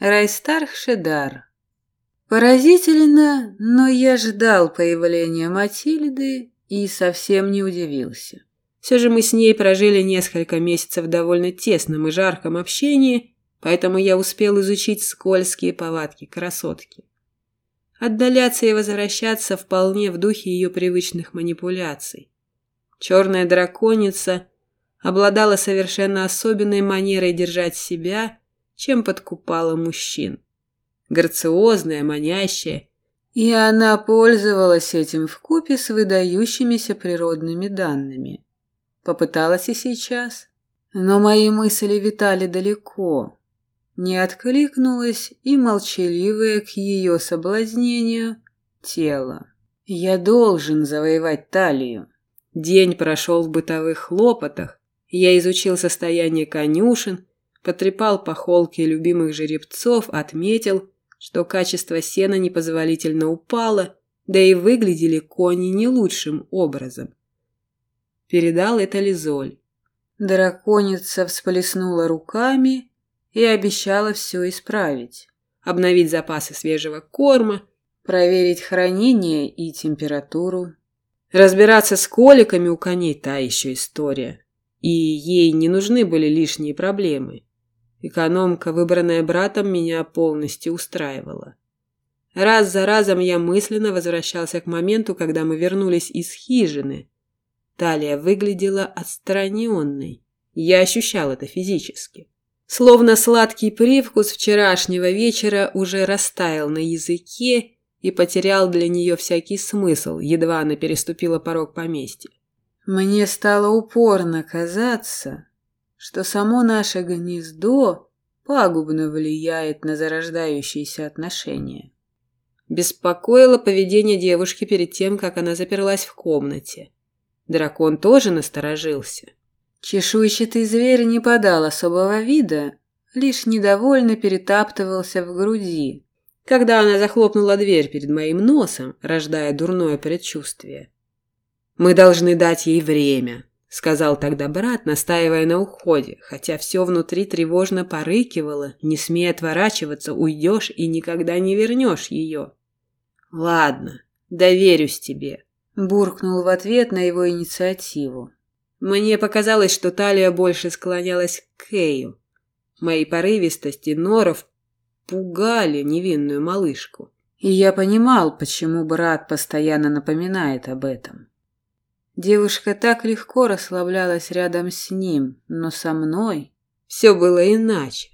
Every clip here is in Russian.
Райстарх Шедар. Поразительно, но я ждал появления Матильды и совсем не удивился. Все же мы с ней прожили несколько месяцев в довольно тесном и жарком общении, поэтому я успел изучить скользкие повадки красотки. Отдаляться и возвращаться вполне в духе ее привычных манипуляций. Черная драконица обладала совершенно особенной манерой держать себя, чем подкупала мужчин. Грациозная, манящая. И она пользовалась этим вкупе с выдающимися природными данными. Попыталась и сейчас. Но мои мысли витали далеко. Не откликнулось и молчаливое к ее соблазнению тело. Я должен завоевать талию. День прошел в бытовых хлопотах. Я изучил состояние конюшен, потрепал по холке любимых жеребцов, отметил, что качество сена непозволительно упало, да и выглядели кони не лучшим образом. Передал это Лизоль. Драконица всплеснула руками и обещала все исправить. Обновить запасы свежего корма, проверить хранение и температуру. Разбираться с коликами у коней – та еще история. И ей не нужны были лишние проблемы. Экономка, выбранная братом, меня полностью устраивала. Раз за разом я мысленно возвращался к моменту, когда мы вернулись из хижины. Талия выглядела отстраненной. Я ощущал это физически. Словно сладкий привкус вчерашнего вечера уже растаял на языке и потерял для нее всякий смысл, едва она переступила порог поместья. Мне стало упорно казаться, что само наше гнездо пагубно влияет на зарождающиеся отношения. Беспокоило поведение девушки перед тем, как она заперлась в комнате. Дракон тоже насторожился. Чешуйчатый зверь не подал особого вида, лишь недовольно перетаптывался в груди, когда она захлопнула дверь перед моим носом, рождая дурное предчувствие. «Мы должны дать ей время», сказал тогда брат, настаивая на уходе, хотя все внутри тревожно порыкивало, не смей отворачиваться, уйдешь и никогда не вернешь ее. Ладно, доверюсь тебе, буркнул в ответ на его инициативу. Мне показалось, что талия больше склонялась к Кею. Мои порывистости норов пугали невинную малышку. И я понимал, почему брат постоянно напоминает об этом. Девушка так легко расслаблялась рядом с ним, но со мной все было иначе.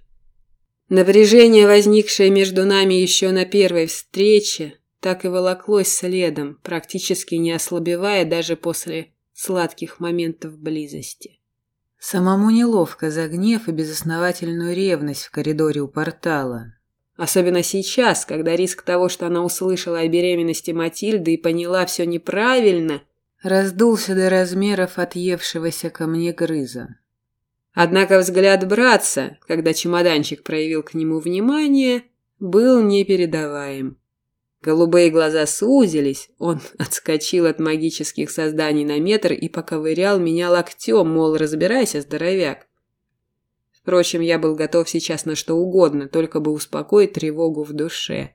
Напряжение, возникшее между нами еще на первой встрече, так и волоклось следом, практически не ослабевая даже после сладких моментов близости. Самому неловко за гнев и безосновательную ревность в коридоре у портала. Особенно сейчас, когда риск того, что она услышала о беременности Матильды и поняла все неправильно – раздулся до размеров отъевшегося ко мне грыза. Однако взгляд братца, когда чемоданчик проявил к нему внимание, был непередаваем. Голубые глаза сузились, он отскочил от магических созданий на метр и поковырял меня локтем, мол, разбирайся, здоровяк. Впрочем, я был готов сейчас на что угодно, только бы успокоить тревогу в душе.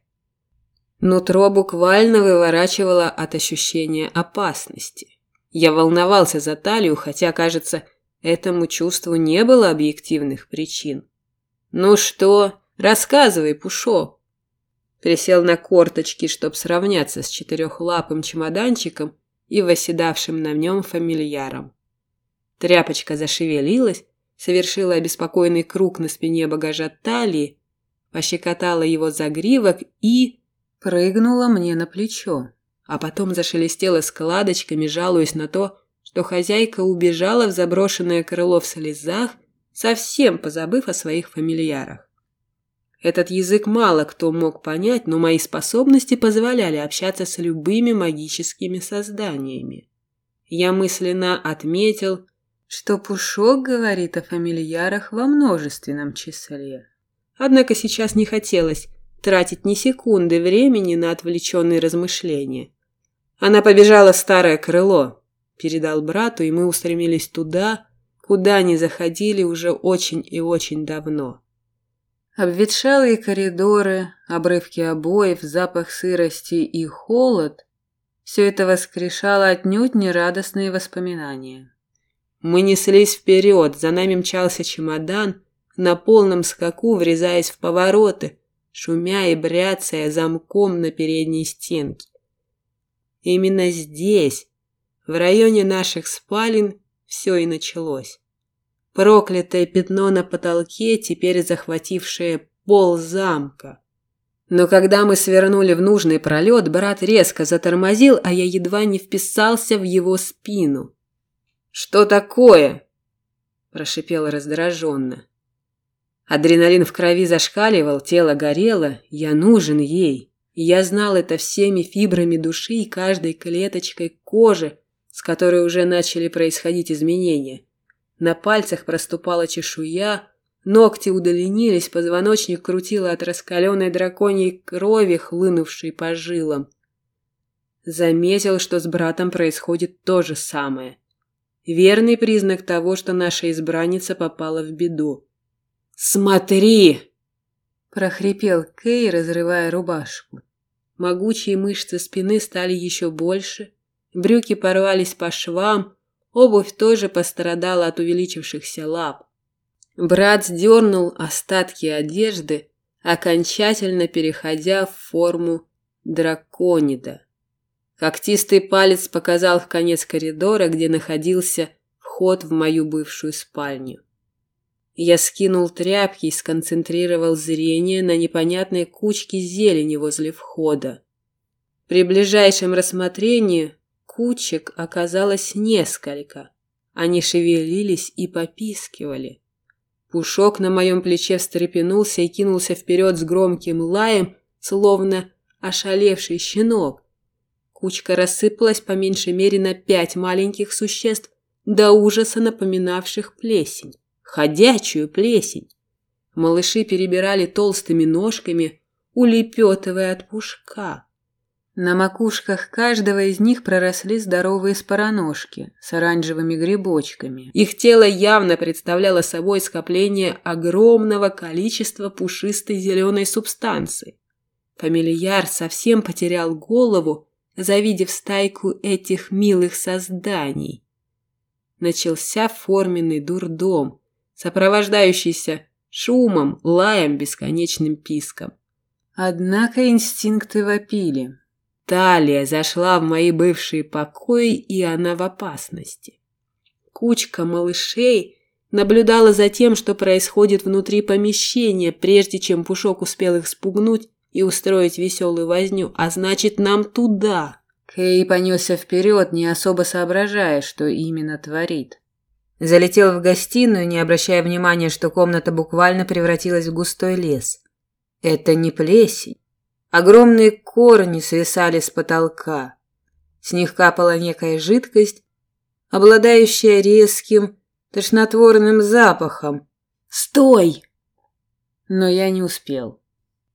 Нутро буквально выворачивало от ощущения опасности. Я волновался за талию, хотя, кажется, этому чувству не было объективных причин. «Ну что? Рассказывай, Пушо!» Присел на корточки, чтобы сравняться с четырехлапым чемоданчиком и восседавшим на нем фамильяром. Тряпочка зашевелилась, совершила обеспокоенный круг на спине багажа талии, пощекотала его загривок и прыгнула мне на плечо, а потом зашелестела складочками, жалуясь на то, что хозяйка убежала в заброшенное крыло в слезах, совсем позабыв о своих фамильярах. Этот язык мало кто мог понять, но мои способности позволяли общаться с любыми магическими созданиями. Я мысленно отметил, что Пушок говорит о фамильярах во множественном числе. Однако сейчас не хотелось тратить ни секунды времени на отвлеченные размышления. Она побежала в старое крыло, передал брату, и мы устремились туда, куда не заходили уже очень и очень давно. Обветшалые коридоры, обрывки обоев, запах сырости и холод – все это воскрешало отнюдь нерадостные воспоминания. Мы неслись вперед, за нами мчался чемодан, на полном скаку врезаясь в повороты, шумя и бряцая замком на передней стенке. Именно здесь, в районе наших спален, все и началось. Проклятое пятно на потолке, теперь захватившее пол замка. Но когда мы свернули в нужный пролет, брат резко затормозил, а я едва не вписался в его спину. «Что такое?» – прошипел раздраженно. Адреналин в крови зашкаливал, тело горело, я нужен ей. И я знал это всеми фибрами души и каждой клеточкой кожи, с которой уже начали происходить изменения. На пальцах проступала чешуя, ногти удлинились, позвоночник крутило от раскаленной драконьей крови, хлынувшей по жилам. Заметил, что с братом происходит то же самое. Верный признак того, что наша избранница попала в беду. «Смотри!» – прохрипел Кей, разрывая рубашку. Могучие мышцы спины стали еще больше, брюки порвались по швам, обувь тоже пострадала от увеличившихся лап. Брат сдернул остатки одежды, окончательно переходя в форму драконида. Когтистый палец показал в конец коридора, где находился вход в мою бывшую спальню. Я скинул тряпки и сконцентрировал зрение на непонятной кучке зелени возле входа. При ближайшем рассмотрении кучек оказалось несколько. Они шевелились и попискивали. Пушок на моем плече встрепенулся и кинулся вперед с громким лаем, словно ошалевший щенок. Кучка рассыпалась по меньшей мере на пять маленьких существ, до ужаса напоминавших плесень. Ходячую плесень. Малыши перебирали толстыми ножками, улепетывая от пушка. На макушках каждого из них проросли здоровые спороножки с оранжевыми грибочками. Их тело явно представляло собой скопление огромного количества пушистой зеленой субстанции. Фамильяр совсем потерял голову завидев стайку этих милых созданий. Начался форменный дурдом, сопровождающийся шумом, лаем, бесконечным писком. Однако инстинкты вопили. Талия зашла в мои бывшие покои, и она в опасности. Кучка малышей наблюдала за тем, что происходит внутри помещения, прежде чем Пушок успел их спугнуть и устроить веселую возню, а значит, нам туда. Кей понесся вперед, не особо соображая, что именно творит. Залетел в гостиную, не обращая внимания, что комната буквально превратилась в густой лес. Это не плесень. Огромные корни свисали с потолка. С них капала некая жидкость, обладающая резким, тошнотворным запахом. «Стой!» Но я не успел.